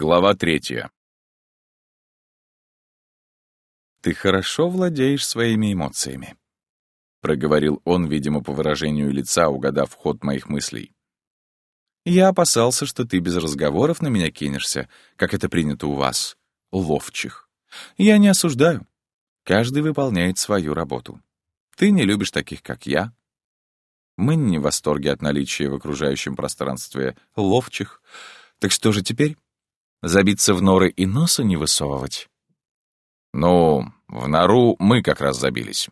Глава третья. «Ты хорошо владеешь своими эмоциями», — проговорил он, видимо, по выражению лица, угадав ход моих мыслей. «Я опасался, что ты без разговоров на меня кинешься, как это принято у вас, ловчих. Я не осуждаю. Каждый выполняет свою работу. Ты не любишь таких, как я. Мы не в восторге от наличия в окружающем пространстве ловчих. Так что же теперь?» Забиться в норы и носа не высовывать? Ну, в нору мы как раз забились.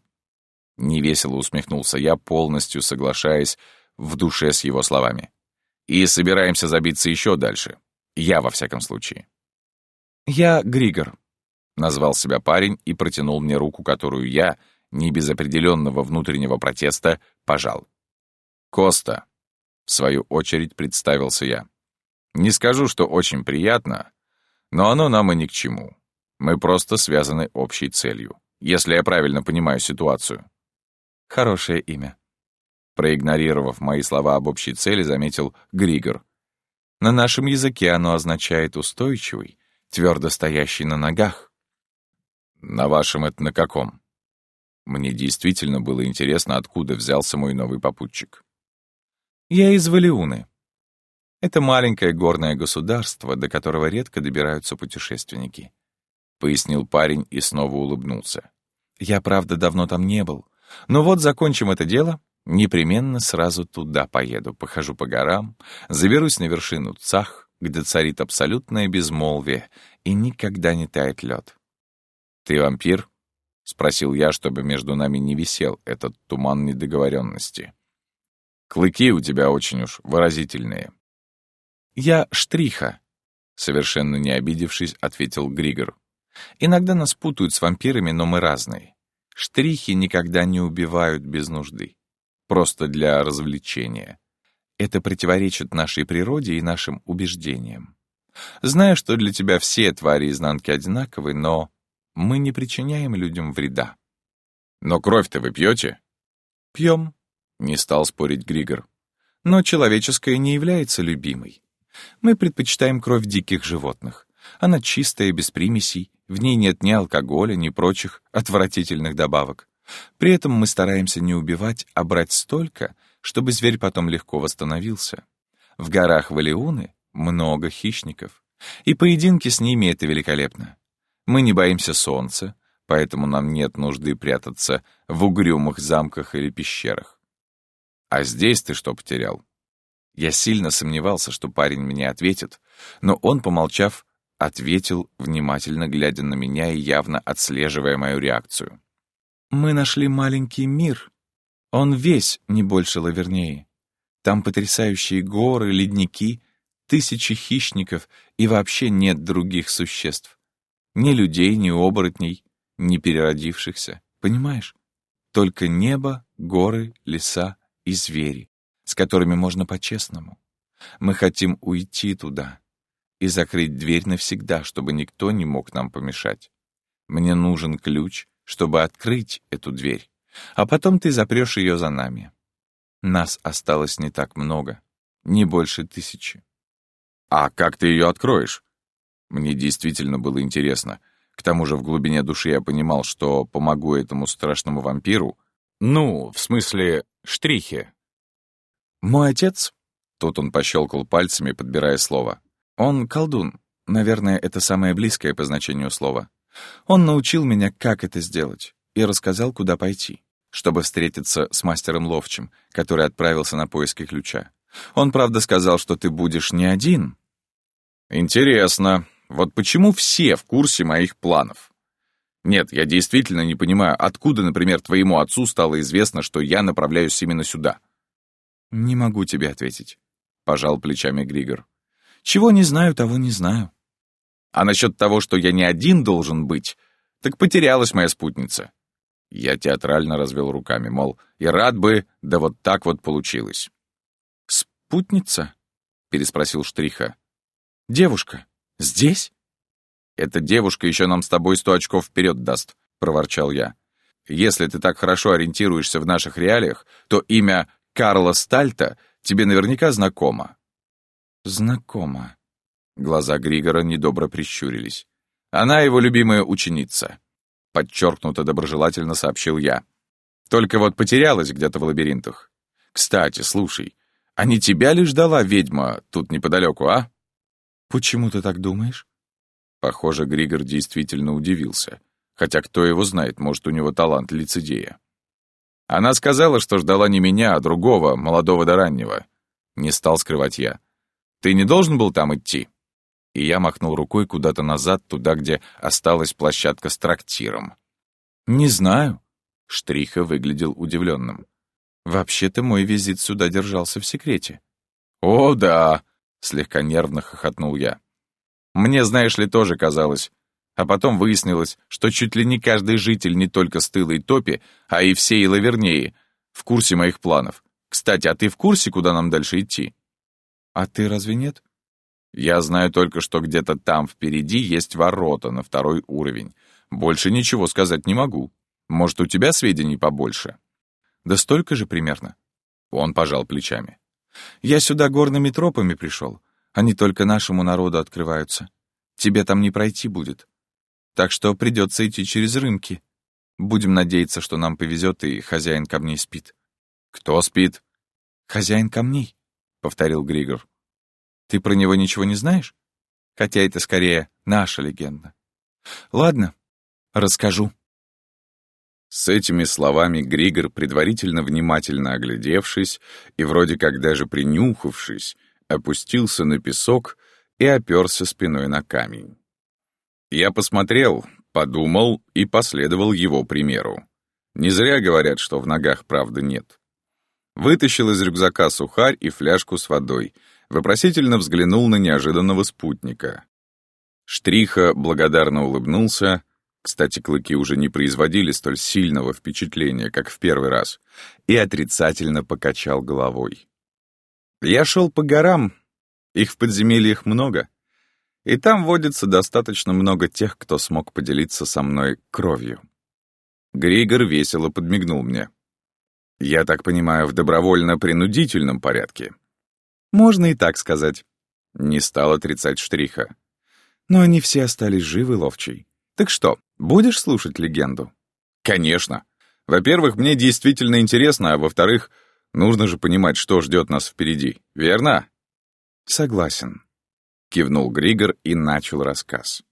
Невесело усмехнулся я, полностью соглашаясь в душе с его словами. И собираемся забиться еще дальше. Я, во всяком случае. «Я Григор», — назвал себя парень и протянул мне руку, которую я, не без определенного внутреннего протеста, пожал. «Коста», — в свою очередь представился я. Не скажу, что очень приятно, но оно нам и ни к чему. Мы просто связаны общей целью, если я правильно понимаю ситуацию. Хорошее имя. Проигнорировав мои слова об общей цели, заметил Григор. На нашем языке оно означает устойчивый, твердо стоящий на ногах. На вашем это на каком? Мне действительно было интересно, откуда взялся мой новый попутчик. Я из Валиуны, это маленькое горное государство, до которого редко добираются путешественники. Пояснил парень и снова улыбнулся. Я, правда, давно там не был. Но вот закончим это дело, непременно сразу туда поеду, похожу по горам, заберусь на вершину Цах, где царит абсолютное безмолвие и никогда не тает лед. «Ты вампир?» — спросил я, чтобы между нами не висел этот туман недоговоренности. «Клыки у тебя очень уж выразительные». «Я Штриха», — совершенно не обидевшись, ответил Григор. «Иногда нас путают с вампирами, но мы разные. Штрихи никогда не убивают без нужды. Просто для развлечения. Это противоречит нашей природе и нашим убеждениям. Знаю, что для тебя все твари изнанки одинаковы, но мы не причиняем людям вреда». «Но кровь-то вы пьете?» «Пьем», — не стал спорить Григор. «Но человеческая не является любимой. Мы предпочитаем кровь диких животных. Она чистая, без примесей, в ней нет ни алкоголя, ни прочих отвратительных добавок. При этом мы стараемся не убивать, а брать столько, чтобы зверь потом легко восстановился. В горах Валиуны много хищников, и поединки с ними — это великолепно. Мы не боимся солнца, поэтому нам нет нужды прятаться в угрюмых замках или пещерах. А здесь ты что потерял? Я сильно сомневался, что парень мне ответит, но он, помолчав, ответил, внимательно глядя на меня и явно отслеживая мою реакцию. «Мы нашли маленький мир. Он весь не больше лавернее. Там потрясающие горы, ледники, тысячи хищников и вообще нет других существ. Ни людей, ни оборотней, ни переродившихся. Понимаешь? Только небо, горы, леса и звери с которыми можно по-честному. Мы хотим уйти туда и закрыть дверь навсегда, чтобы никто не мог нам помешать. Мне нужен ключ, чтобы открыть эту дверь, а потом ты запрешь ее за нами. Нас осталось не так много, не больше тысячи. А как ты ее откроешь? Мне действительно было интересно. К тому же в глубине души я понимал, что помогу этому страшному вампиру. Ну, в смысле, штрихе, «Мой отец...» — тут он пощелкал пальцами, подбирая слово. «Он колдун. Наверное, это самое близкое по значению слова. Он научил меня, как это сделать, и рассказал, куда пойти, чтобы встретиться с мастером Ловчим, который отправился на поиски ключа. Он, правда, сказал, что ты будешь не один». «Интересно. Вот почему все в курсе моих планов?» Нет, я действительно не понимаю, откуда, например, твоему отцу стало известно, что я направляюсь именно сюда. «Не могу тебе ответить», — пожал плечами Григор. «Чего не знаю, того не знаю». «А насчет того, что я не один должен быть, так потерялась моя спутница». Я театрально развел руками, мол, и рад бы, да вот так вот получилось. «Спутница?» — переспросил Штриха. «Девушка? Здесь?» «Эта девушка еще нам с тобой сто очков вперед даст», — проворчал я. «Если ты так хорошо ориентируешься в наших реалиях, то имя Карла Стальта тебе наверняка знакомо». «Знакомо», — Глаза Григора недобро прищурились. «Она его любимая ученица», — подчеркнуто доброжелательно сообщил я. «Только вот потерялась где-то в лабиринтах. Кстати, слушай, а не тебя ли ждала ведьма тут неподалеку, а?» «Почему ты так думаешь?» Похоже, Григор действительно удивился. Хотя кто его знает, может, у него талант лицедея. Она сказала, что ждала не меня, а другого, молодого да раннего. Не стал скрывать я. «Ты не должен был там идти?» И я махнул рукой куда-то назад, туда, где осталась площадка с трактиром. «Не знаю». Штриха выглядел удивленным. «Вообще-то мой визит сюда держался в секрете». «О, да!» — слегка нервно хохотнул я. «Мне, знаешь ли, тоже казалось. А потом выяснилось, что чуть ли не каждый житель не только стыла и топи, а и всей Лавернеи в курсе моих планов. Кстати, а ты в курсе, куда нам дальше идти?» «А ты разве нет?» «Я знаю только, что где-то там впереди есть ворота на второй уровень. Больше ничего сказать не могу. Может, у тебя сведений побольше?» «Да столько же примерно». Он пожал плечами. «Я сюда горными тропами пришел. Они только нашему народу открываются. Тебе там не пройти будет. Так что придется идти через рынки. Будем надеяться, что нам повезет и хозяин камней спит». «Кто спит?» «Хозяин камней», — повторил Григор. «Ты про него ничего не знаешь? Хотя это скорее наша легенда. Ладно, расскажу». С этими словами Григор, предварительно внимательно оглядевшись и вроде как даже принюхавшись, опустился на песок и оперся спиной на камень. Я посмотрел, подумал и последовал его примеру. Не зря говорят, что в ногах правды нет. Вытащил из рюкзака сухарь и фляжку с водой, вопросительно взглянул на неожиданного спутника. Штриха благодарно улыбнулся, кстати, клыки уже не производили столь сильного впечатления, как в первый раз, и отрицательно покачал головой. Я шел по горам, их в подземельях много, и там водится достаточно много тех, кто смог поделиться со мной кровью. Григор весело подмигнул мне. Я так понимаю, в добровольно-принудительном порядке. Можно и так сказать. Не стал отрицать штриха. Но они все остались живы, ловчий. Так что, будешь слушать легенду? Конечно. Во-первых, мне действительно интересно, а во-вторых, нужно же понимать, что ждет нас впереди, верно? Согласен. Кивнул Григор и начал рассказ.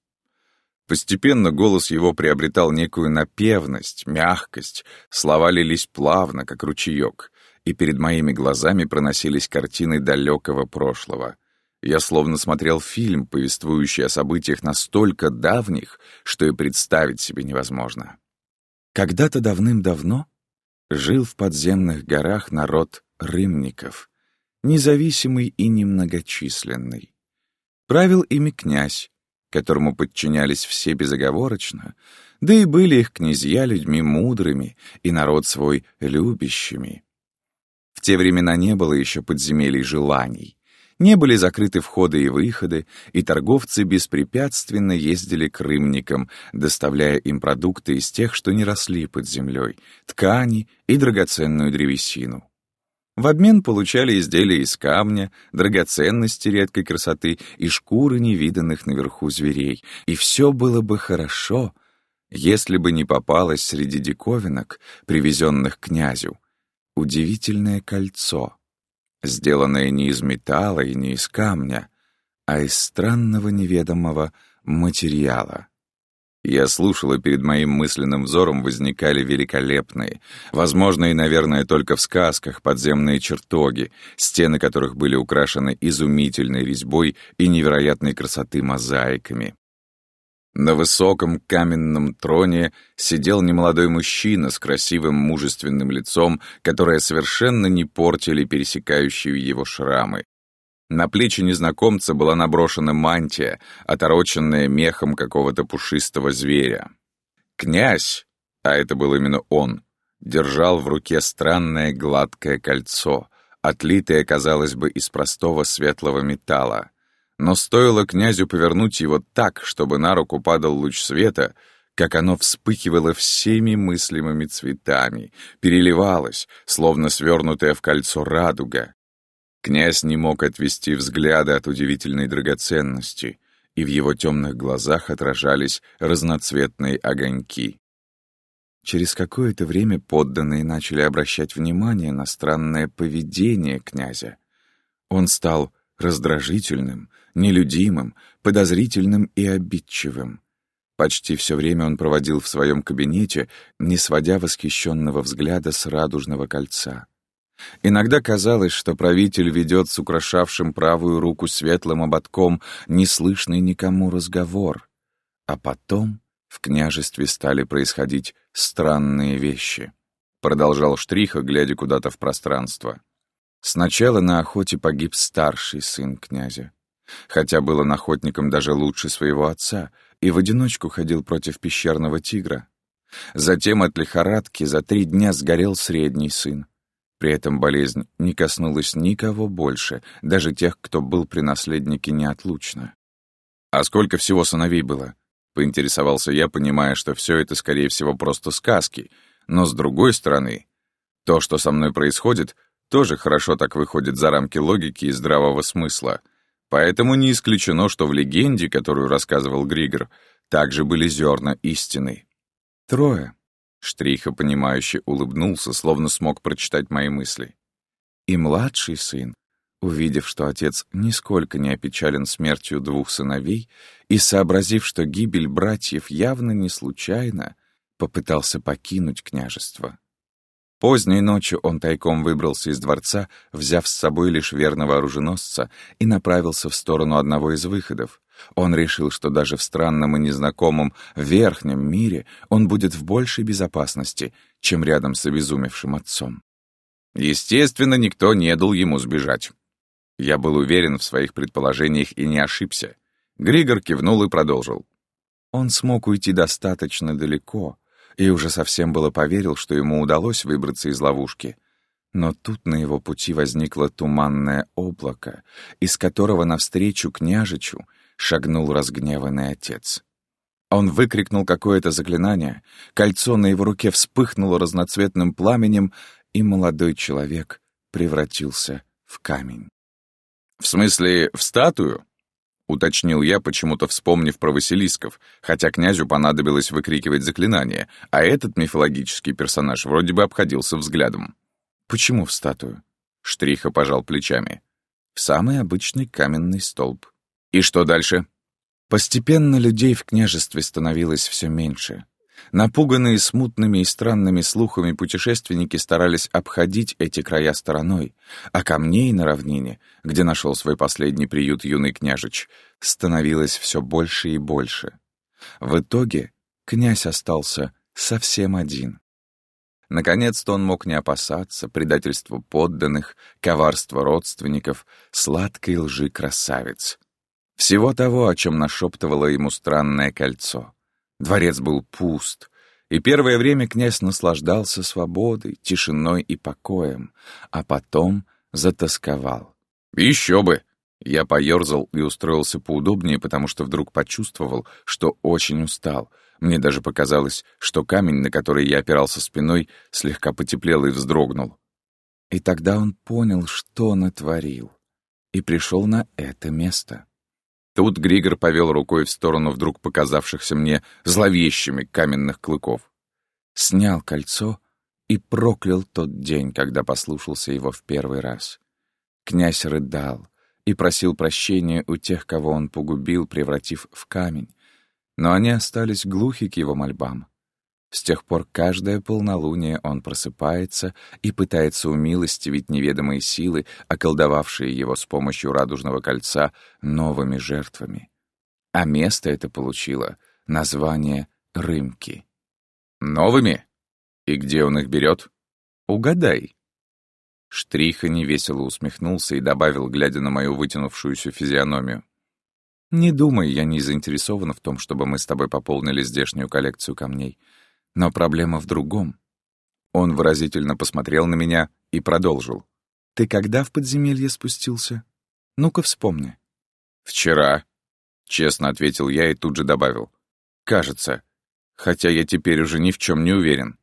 Постепенно голос его приобретал некую напевность, мягкость, слова лились плавно, как ручеек, и перед моими глазами проносились картины далекого прошлого. Я словно смотрел фильм, повествующий о событиях настолько давних, что и представить себе невозможно. Когда-то давным-давно жил в подземных горах народ рымников, независимый и немногочисленный. Правил ими князь, которому подчинялись все безоговорочно, да и были их князья людьми мудрыми и народ свой любящими. В те времена не было еще подземелий желаний, не были закрыты входы и выходы, и торговцы беспрепятственно ездили к рымникам, доставляя им продукты из тех, что не росли под землей, ткани и драгоценную древесину. В обмен получали изделия из камня, драгоценности редкой красоты и шкуры невиданных наверху зверей. И все было бы хорошо, если бы не попалось среди диковинок, привезенных князю, удивительное кольцо, сделанное не из металла и не из камня, а из странного неведомого материала. Я слушал, и перед моим мысленным взором возникали великолепные, возможно, и, наверное, только в сказках, подземные чертоги, стены которых были украшены изумительной резьбой и невероятной красоты мозаиками. На высоком каменном троне сидел немолодой мужчина с красивым мужественным лицом, которое совершенно не портили пересекающие его шрамы. На плечи незнакомца была наброшена мантия, отороченная мехом какого-то пушистого зверя. Князь, а это был именно он, держал в руке странное гладкое кольцо, отлитое, казалось бы, из простого светлого металла. Но стоило князю повернуть его так, чтобы на руку падал луч света, как оно вспыхивало всеми мыслимыми цветами, переливалось, словно свернутое в кольцо радуга, Князь не мог отвести взгляда от удивительной драгоценности, и в его темных глазах отражались разноцветные огоньки. Через какое-то время подданные начали обращать внимание на странное поведение князя. Он стал раздражительным, нелюдимым, подозрительным и обидчивым. Почти все время он проводил в своем кабинете, не сводя восхищенного взгляда с радужного кольца. Иногда казалось, что правитель ведет с украшавшим правую руку светлым ободком неслышный никому разговор. А потом в княжестве стали происходить странные вещи. Продолжал Штриха, глядя куда-то в пространство. Сначала на охоте погиб старший сын князя. Хотя был он охотником даже лучше своего отца и в одиночку ходил против пещерного тигра. Затем от лихорадки за три дня сгорел средний сын. При этом болезнь не коснулась никого больше, даже тех, кто был при наследнике неотлучно. «А сколько всего сыновей было?» — поинтересовался я, понимая, что все это, скорее всего, просто сказки. Но, с другой стороны, то, что со мной происходит, тоже хорошо так выходит за рамки логики и здравого смысла. Поэтому не исключено, что в легенде, которую рассказывал Григор, также были зерна истины. «Трое», Штриха, понимающе улыбнулся, словно смог прочитать мои мысли. И младший сын, увидев, что отец нисколько не опечален смертью двух сыновей, и сообразив, что гибель братьев явно не случайна, попытался покинуть княжество. Поздней ночью он тайком выбрался из дворца, взяв с собой лишь верного оруженосца, и направился в сторону одного из выходов. Он решил, что даже в странном и незнакомом верхнем мире он будет в большей безопасности, чем рядом с обезумевшим отцом. Естественно, никто не дал ему сбежать. Я был уверен в своих предположениях и не ошибся. Григор кивнул и продолжил. Он смог уйти достаточно далеко, и уже совсем было поверил, что ему удалось выбраться из ловушки. Но тут на его пути возникло туманное облако, из которого навстречу княжичу шагнул разгневанный отец. Он выкрикнул какое-то заклинание, кольцо на его руке вспыхнуло разноцветным пламенем, и молодой человек превратился в камень. «В смысле, в статую?» — уточнил я, почему-то вспомнив про Василисков, хотя князю понадобилось выкрикивать заклинание, а этот мифологический персонаж вроде бы обходился взглядом. «Почему в статую?» — Штриха пожал плечами. «В самый обычный каменный столб». «И что дальше?» Постепенно людей в княжестве становилось все меньше. Напуганные смутными и странными слухами путешественники старались обходить эти края стороной, а камней на равнине, где нашел свой последний приют юный княжич, становилось все больше и больше. В итоге князь остался совсем один. Наконец-то он мог не опасаться предательства подданных, коварства родственников, сладкой лжи красавиц. Всего того, о чем нашептывало ему странное кольцо. Дворец был пуст, и первое время князь наслаждался свободой, тишиной и покоем, а потом затасковал. «Еще бы!» Я поерзал и устроился поудобнее, потому что вдруг почувствовал, что очень устал. Мне даже показалось, что камень, на который я опирался спиной, слегка потеплел и вздрогнул. И тогда он понял, что натворил, и пришел на это место. Тут Григор повел рукой в сторону вдруг показавшихся мне зловещими каменных клыков. Снял кольцо и проклял тот день, когда послушался его в первый раз. Князь рыдал и просил прощения у тех, кого он погубил, превратив в камень, но они остались глухи к его мольбам. С тех пор каждое полнолуние он просыпается и пытается умилостивить неведомые силы, околдовавшие его с помощью радужного кольца новыми жертвами. А место это получило название Рымки. «Новыми? И где он их берет? Угадай». Штриха невесело усмехнулся и добавил, глядя на мою вытянувшуюся физиономию. «Не думай, я не заинтересован в том, чтобы мы с тобой пополнили здешнюю коллекцию камней. Но проблема в другом. Он выразительно посмотрел на меня и продолжил. «Ты когда в подземелье спустился? Ну-ка вспомни». «Вчера», — честно ответил я и тут же добавил. «Кажется. Хотя я теперь уже ни в чем не уверен».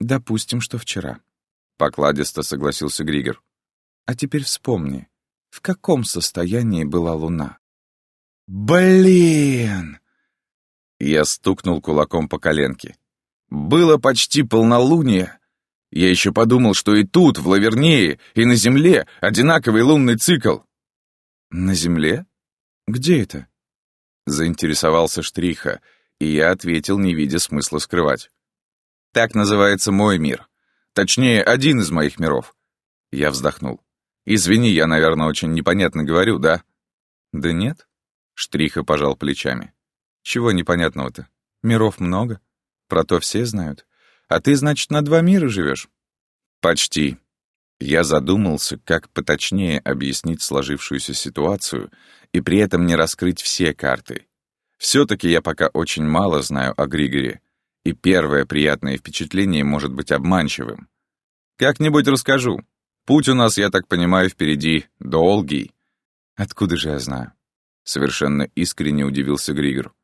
«Допустим, что вчера», — покладисто согласился Григор. А теперь вспомни, в каком состоянии была луна? Блин! Я стукнул кулаком по коленке. Было почти полнолуние. Я еще подумал, что и тут, в Лавернее, и на Земле одинаковый лунный цикл. На Земле? Где это? Заинтересовался Штриха, и я ответил, не видя смысла скрывать. Так называется мой мир. Точнее, один из моих миров. Я вздохнул. Извини, я, наверное, очень непонятно говорю, да? Да нет. Штриха пожал плечами. Чего непонятного-то? Миров много. Про то все знают. А ты, значит, на два мира живешь? Почти. Я задумался, как поточнее объяснить сложившуюся ситуацию и при этом не раскрыть все карты. Все-таки я пока очень мало знаю о Григоре, и первое приятное впечатление может быть обманчивым. Как-нибудь расскажу. Путь у нас, я так понимаю, впереди долгий. Откуда же я знаю? Совершенно искренне удивился Григор.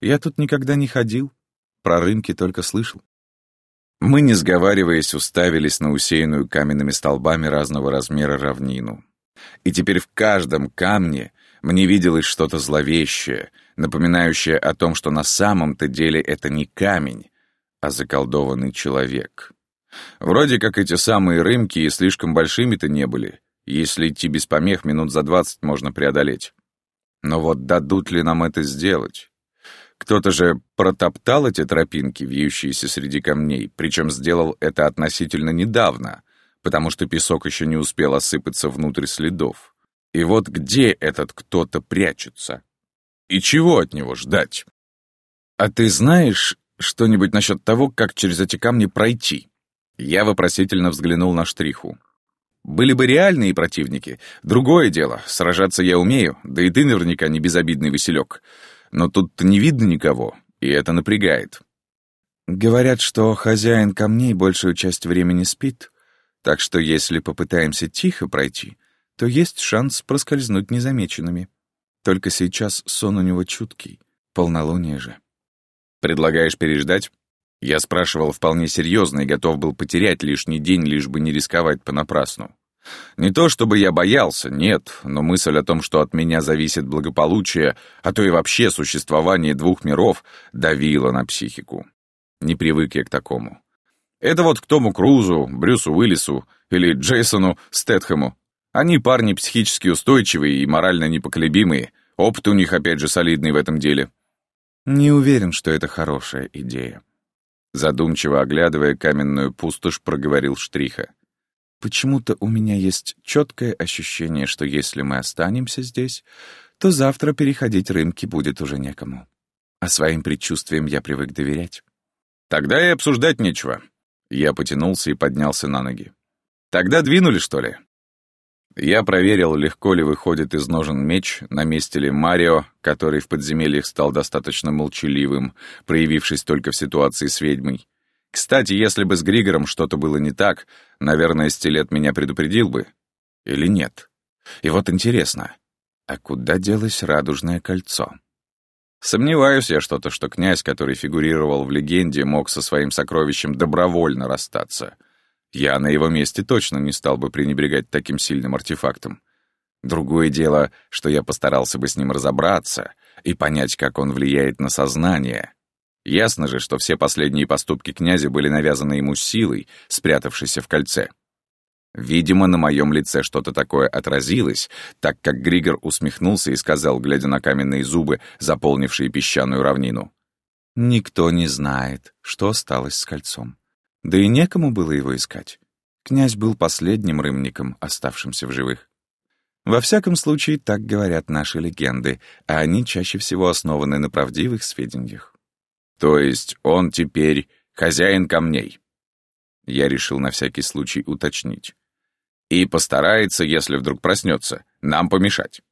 Я тут никогда не ходил, про рынки только слышал. Мы, не сговариваясь, уставились на усеянную каменными столбами разного размера равнину. И теперь в каждом камне мне виделось что-то зловещее, напоминающее о том, что на самом-то деле это не камень, а заколдованный человек. Вроде как эти самые рымки и слишком большими-то не были. Если идти без помех, минут за двадцать можно преодолеть. Но вот дадут ли нам это сделать? Кто-то же протоптал эти тропинки, вьющиеся среди камней, причем сделал это относительно недавно, потому что песок еще не успел осыпаться внутрь следов. И вот где этот кто-то прячется? И чего от него ждать? А ты знаешь что-нибудь насчет того, как через эти камни пройти? Я вопросительно взглянул на штриху. Были бы реальные противники. Другое дело, сражаться я умею, да и ты наверняка не безобидный веселек. Но тут не видно никого, и это напрягает. Говорят, что хозяин камней большую часть времени спит, так что если попытаемся тихо пройти, то есть шанс проскользнуть незамеченными. Только сейчас сон у него чуткий, полнолуние же. Предлагаешь переждать? Я спрашивал вполне серьезно и готов был потерять лишний день, лишь бы не рисковать понапрасну. Не то чтобы я боялся, нет, но мысль о том, что от меня зависит благополучие, а то и вообще существование двух миров, давила на психику. Не привык я к такому. Это вот к Тому Крузу, Брюсу Уиллису или Джейсону Стэтхэму. Они парни психически устойчивые и морально непоколебимые, опыт у них опять же солидный в этом деле. Не уверен, что это хорошая идея. Задумчиво оглядывая каменную пустошь, проговорил Штриха. Почему-то у меня есть четкое ощущение, что если мы останемся здесь, то завтра переходить рынки будет уже некому. А своим предчувствиям я привык доверять. Тогда и обсуждать нечего. Я потянулся и поднялся на ноги. Тогда двинули, что ли? Я проверил, легко ли выходит из ножен меч, на месте ли Марио, который в подземельях стал достаточно молчаливым, проявившись только в ситуации с ведьмой. Кстати, если бы с Григором что-то было не так, наверное, стилет меня предупредил бы. Или нет? И вот интересно, а куда делось радужное кольцо? Сомневаюсь я что-то, что князь, который фигурировал в легенде, мог со своим сокровищем добровольно расстаться. Я на его месте точно не стал бы пренебрегать таким сильным артефактом. Другое дело, что я постарался бы с ним разобраться и понять, как он влияет на сознание, Ясно же, что все последние поступки князя были навязаны ему силой, спрятавшейся в кольце. Видимо, на моем лице что-то такое отразилось, так как Григор усмехнулся и сказал, глядя на каменные зубы, заполнившие песчаную равнину. «Никто не знает, что осталось с кольцом. Да и некому было его искать. Князь был последним рымником, оставшимся в живых. Во всяком случае, так говорят наши легенды, а они чаще всего основаны на правдивых сведениях. То есть он теперь хозяин камней. Я решил на всякий случай уточнить. И постарается, если вдруг проснется, нам помешать.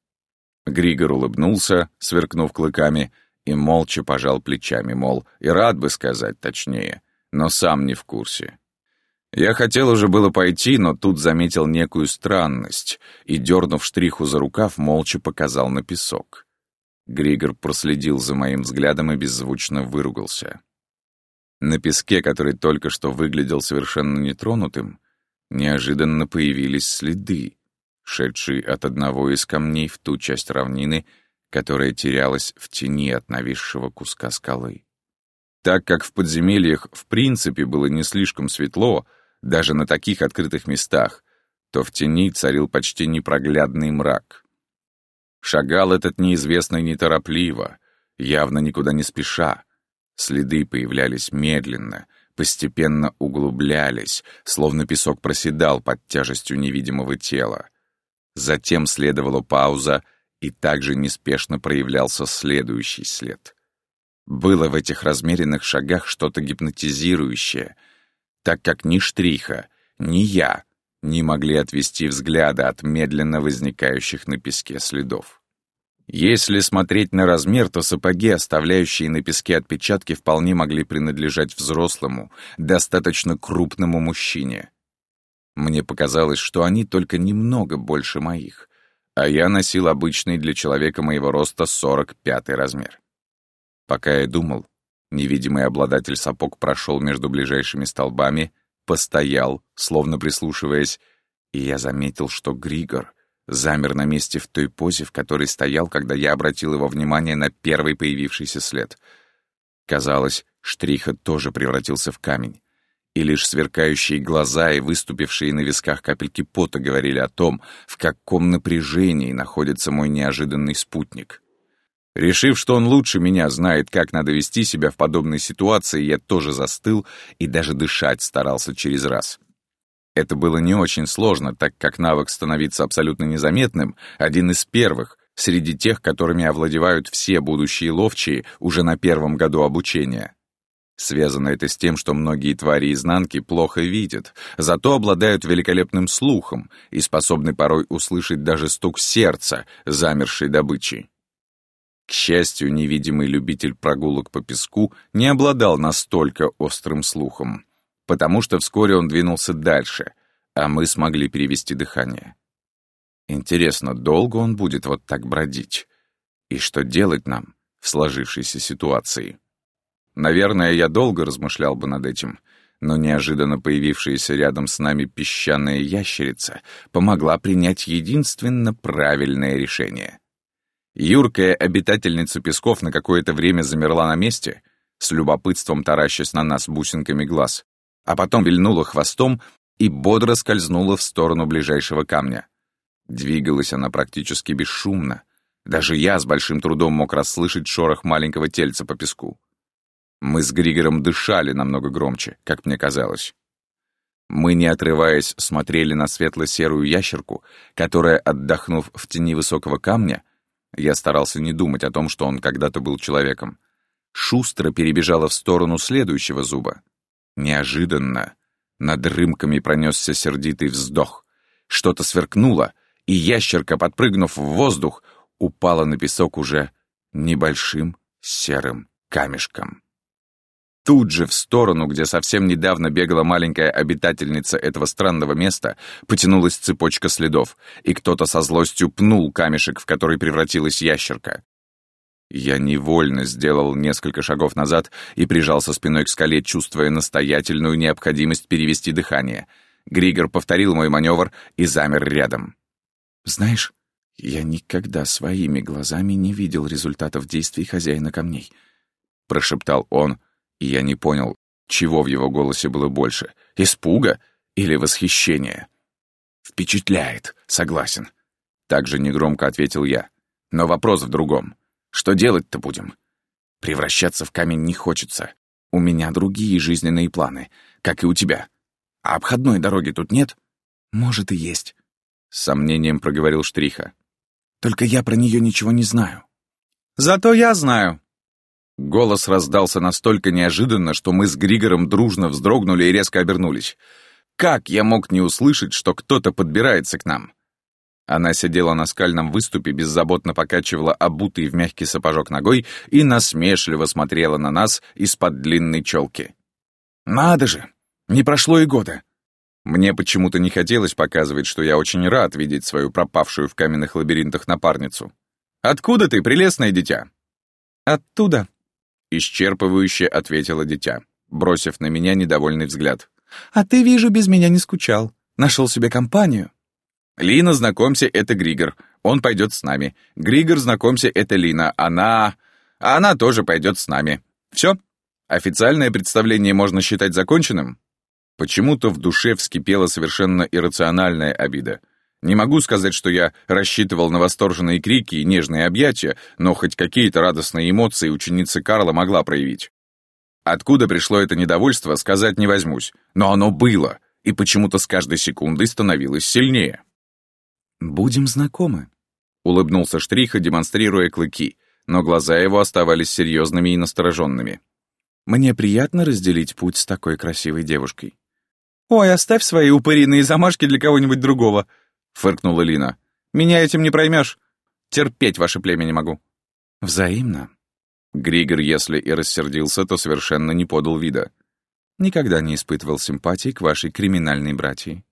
Григор улыбнулся, сверкнув клыками, и молча пожал плечами, мол, и рад бы сказать точнее, но сам не в курсе. Я хотел уже было пойти, но тут заметил некую странность и, дернув штриху за рукав, молча показал на песок. Григор проследил за моим взглядом и беззвучно выругался. На песке, который только что выглядел совершенно нетронутым, неожиданно появились следы, шедший от одного из камней в ту часть равнины, которая терялась в тени от нависшего куска скалы. Так как в подземельях в принципе было не слишком светло, даже на таких открытых местах, то в тени царил почти непроглядный мрак. Шагал этот неизвестный неторопливо, явно никуда не спеша. Следы появлялись медленно, постепенно углублялись, словно песок проседал под тяжестью невидимого тела. Затем следовала пауза, и также неспешно проявлялся следующий след. Было в этих размеренных шагах что-то гипнотизирующее, так как ни Штриха, ни я не могли отвести взгляда от медленно возникающих на песке следов. Если смотреть на размер, то сапоги, оставляющие на песке отпечатки, вполне могли принадлежать взрослому, достаточно крупному мужчине. Мне показалось, что они только немного больше моих, а я носил обычный для человека моего роста 45 размер. Пока я думал, невидимый обладатель сапог прошел между ближайшими столбами, постоял, словно прислушиваясь, и я заметил, что Григор замер на месте в той позе, в которой стоял, когда я обратил его внимание на первый появившийся след. Казалось, Штриха тоже превратился в камень. И лишь сверкающие глаза и выступившие на висках капельки пота говорили о том, в каком напряжении находится мой неожиданный спутник. Решив, что он лучше меня знает, как надо вести себя в подобной ситуации, я тоже застыл и даже дышать старался через раз. Это было не очень сложно, так как навык становиться абсолютно незаметным — один из первых, среди тех, которыми овладевают все будущие ловчие уже на первом году обучения. Связано это с тем, что многие твари изнанки плохо видят, зато обладают великолепным слухом и способны порой услышать даже стук сердца замершей добычи. К счастью, невидимый любитель прогулок по песку не обладал настолько острым слухом, потому что вскоре он двинулся дальше, а мы смогли перевести дыхание. Интересно, долго он будет вот так бродить? И что делать нам в сложившейся ситуации? Наверное, я долго размышлял бы над этим, но неожиданно появившаяся рядом с нами песчаная ящерица помогла принять единственно правильное решение — Юркая обитательница песков на какое-то время замерла на месте, с любопытством таращась на нас бусинками глаз, а потом вильнула хвостом и бодро скользнула в сторону ближайшего камня. Двигалась она практически бесшумно. Даже я с большим трудом мог расслышать шорох маленького тельца по песку. Мы с Григором дышали намного громче, как мне казалось. Мы, не отрываясь, смотрели на светло-серую ящерку, которая, отдохнув в тени высокого камня, я старался не думать о том, что он когда-то был человеком. Шустро перебежала в сторону следующего зуба. Неожиданно над рымками пронесся сердитый вздох. Что-то сверкнуло, и ящерка, подпрыгнув в воздух, упала на песок уже небольшим серым камешком. Тут же в сторону, где совсем недавно бегала маленькая обитательница этого странного места, потянулась цепочка следов, и кто-то со злостью пнул камешек, в который превратилась ящерка. Я невольно сделал несколько шагов назад и прижался спиной к скале, чувствуя настоятельную необходимость перевести дыхание. Григор повторил мой маневр и замер рядом. «Знаешь, я никогда своими глазами не видел результатов действий хозяина камней», — прошептал он, — и я не понял, чего в его голосе было больше — испуга или восхищения. «Впечатляет, согласен», — также негромко ответил я. «Но вопрос в другом. Что делать-то будем? Превращаться в камень не хочется. У меня другие жизненные планы, как и у тебя. А обходной дороги тут нет? Может и есть», — с сомнением проговорил Штриха. «Только я про нее ничего не знаю». «Зато я знаю», Голос раздался настолько неожиданно, что мы с Григором дружно вздрогнули и резко обернулись. Как я мог не услышать, что кто-то подбирается к нам? Она сидела на скальном выступе, беззаботно покачивала обутый в мягкий сапожок ногой и насмешливо смотрела на нас из-под длинной челки. «Надо же! Не прошло и года!» Мне почему-то не хотелось показывать, что я очень рад видеть свою пропавшую в каменных лабиринтах напарницу. «Откуда ты, прелестное дитя?» «Оттуда», Исчерпывающе ответила дитя, бросив на меня недовольный взгляд. «А ты, вижу, без меня не скучал. Нашел себе компанию». Лина, знакомься, это Григор. Он пойдет с нами. Григор, знакомься, это Лина. Она... Она тоже пойдет с нами. Все? Официальное представление можно считать законченным? Почему-то в душе вскипела совершенно иррациональная обида. Не могу сказать, что я рассчитывал на восторженные крики и нежные объятия, но хоть какие-то радостные эмоции ученица Карла могла проявить. Откуда пришло это недовольство, сказать не возьмусь, но оно было, и почему-то с каждой секундой становилось сильнее. «Будем знакомы», — улыбнулся Штриха, демонстрируя клыки, но глаза его оставались серьезными и настороженными. «Мне приятно разделить путь с такой красивой девушкой». «Ой, оставь свои упыриные замашки для кого-нибудь другого», — фыркнула Лина. «Меня этим не проймешь. Терпеть ваше племя не могу». «Взаимно». Григор, если и рассердился, то совершенно не подал вида. «Никогда не испытывал симпатии к вашей криминальной братьей.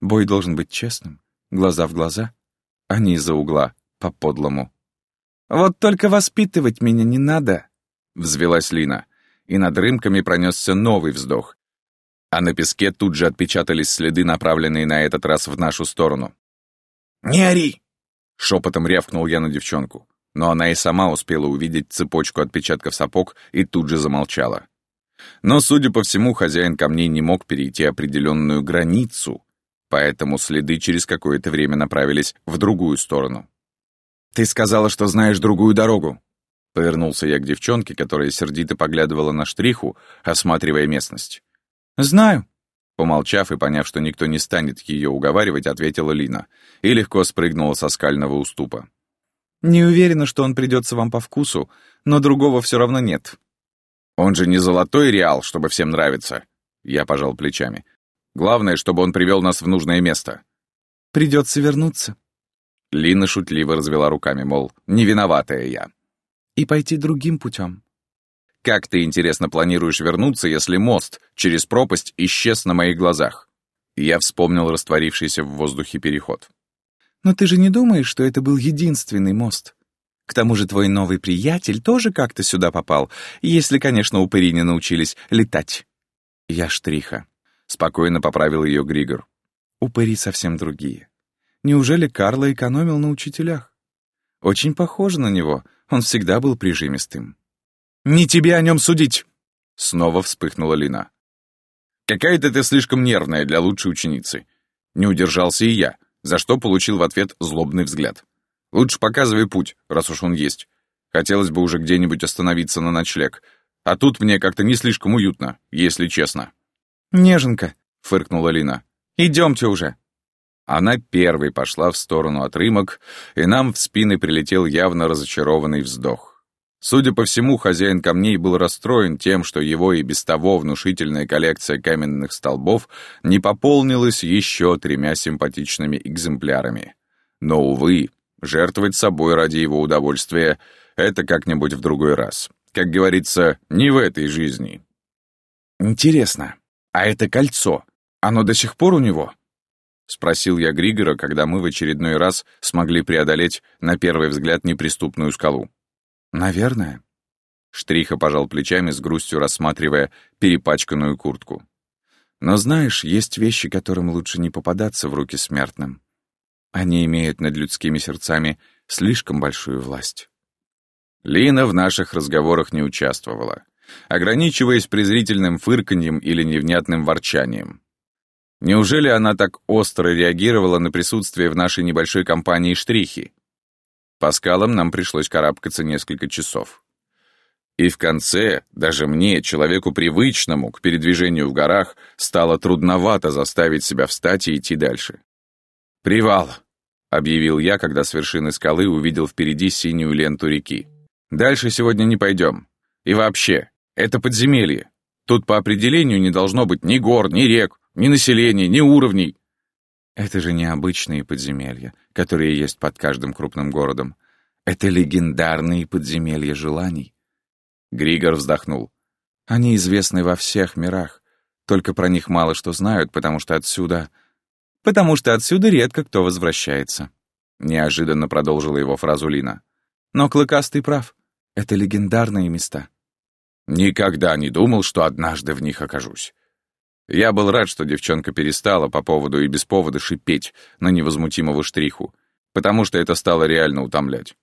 Бой должен быть честным, глаза в глаза, а не из-за угла, по-подлому». «Вот только воспитывать меня не надо», — взвелась Лина, и над рымками пронесся новый вздох, а на песке тут же отпечатались следы, направленные на этот раз в нашу сторону. «Не ори!» — шепотом рявкнул я на девчонку, но она и сама успела увидеть цепочку отпечатков сапог и тут же замолчала. Но, судя по всему, хозяин камней не мог перейти определенную границу, поэтому следы через какое-то время направились в другую сторону. «Ты сказала, что знаешь другую дорогу!» Повернулся я к девчонке, которая сердито поглядывала на штриху, осматривая местность. «Знаю», — помолчав и поняв, что никто не станет ее уговаривать, ответила Лина и легко спрыгнула со скального уступа. «Не уверена, что он придется вам по вкусу, но другого все равно нет». «Он же не золотой реал, чтобы всем нравиться», — я пожал плечами. «Главное, чтобы он привел нас в нужное место». «Придется вернуться». Лина шутливо развела руками, мол, не виноватая я. «И пойти другим путем. Как ты, интересно, планируешь вернуться, если мост через пропасть исчез на моих глазах? Я вспомнил растворившийся в воздухе переход. Но ты же не думаешь, что это был единственный мост? К тому же твой новый приятель тоже как-то сюда попал, если, конечно, упыри не научились летать. Я штриха. Спокойно поправил ее Григор. Упыри совсем другие. Неужели Карла экономил на учителях? Очень похоже на него, он всегда был прижимистым. «Не тебе о нем судить!» Снова вспыхнула Лина. «Какая-то ты слишком нервная для лучшей ученицы». Не удержался и я, за что получил в ответ злобный взгляд. «Лучше показывай путь, раз уж он есть. Хотелось бы уже где-нибудь остановиться на ночлег. А тут мне как-то не слишком уютно, если честно». «Неженка», — фыркнула Лина. «Идемте уже». Она первой пошла в сторону от рымок, и нам в спины прилетел явно разочарованный вздох. Судя по всему, хозяин камней был расстроен тем, что его и без того внушительная коллекция каменных столбов не пополнилась еще тремя симпатичными экземплярами. Но, увы, жертвовать собой ради его удовольствия — это как-нибудь в другой раз. Как говорится, не в этой жизни. «Интересно, а это кольцо, оно до сих пор у него?» — спросил я Григора, когда мы в очередной раз смогли преодолеть, на первый взгляд, неприступную скалу. «Наверное». Штриха пожал плечами с грустью, рассматривая перепачканную куртку. «Но знаешь, есть вещи, которым лучше не попадаться в руки смертным. Они имеют над людскими сердцами слишком большую власть». Лина в наших разговорах не участвовала, ограничиваясь презрительным фырканьем или невнятным ворчанием. Неужели она так остро реагировала на присутствие в нашей небольшой компании штрихи? По скалам нам пришлось карабкаться несколько часов. И в конце, даже мне, человеку привычному к передвижению в горах, стало трудновато заставить себя встать и идти дальше. «Привал!» — объявил я, когда с вершины скалы увидел впереди синюю ленту реки. «Дальше сегодня не пойдем. И вообще, это подземелье. Тут по определению не должно быть ни гор, ни рек, ни населения, ни уровней. Это же не обычные подземелья, которые есть под каждым крупным городом. Это легендарные подземелья желаний. Григор вздохнул. Они известны во всех мирах, только про них мало что знают, потому что отсюда... Потому что отсюда редко кто возвращается. Неожиданно продолжила его фразу Лина. Но Клыкастый прав. Это легендарные места. Никогда не думал, что однажды в них окажусь. Я был рад, что девчонка перестала по поводу и без повода шипеть на невозмутимого штриху, потому что это стало реально утомлять.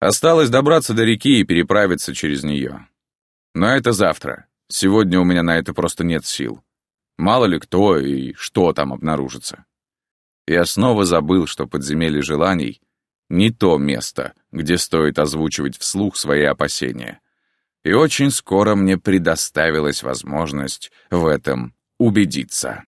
Осталось добраться до реки и переправиться через нее. Но это завтра. Сегодня у меня на это просто нет сил. Мало ли кто и что там обнаружится. Я снова забыл, что подземелье желаний — не то место, где стоит озвучивать вслух свои опасения. И очень скоро мне предоставилась возможность в этом убедиться.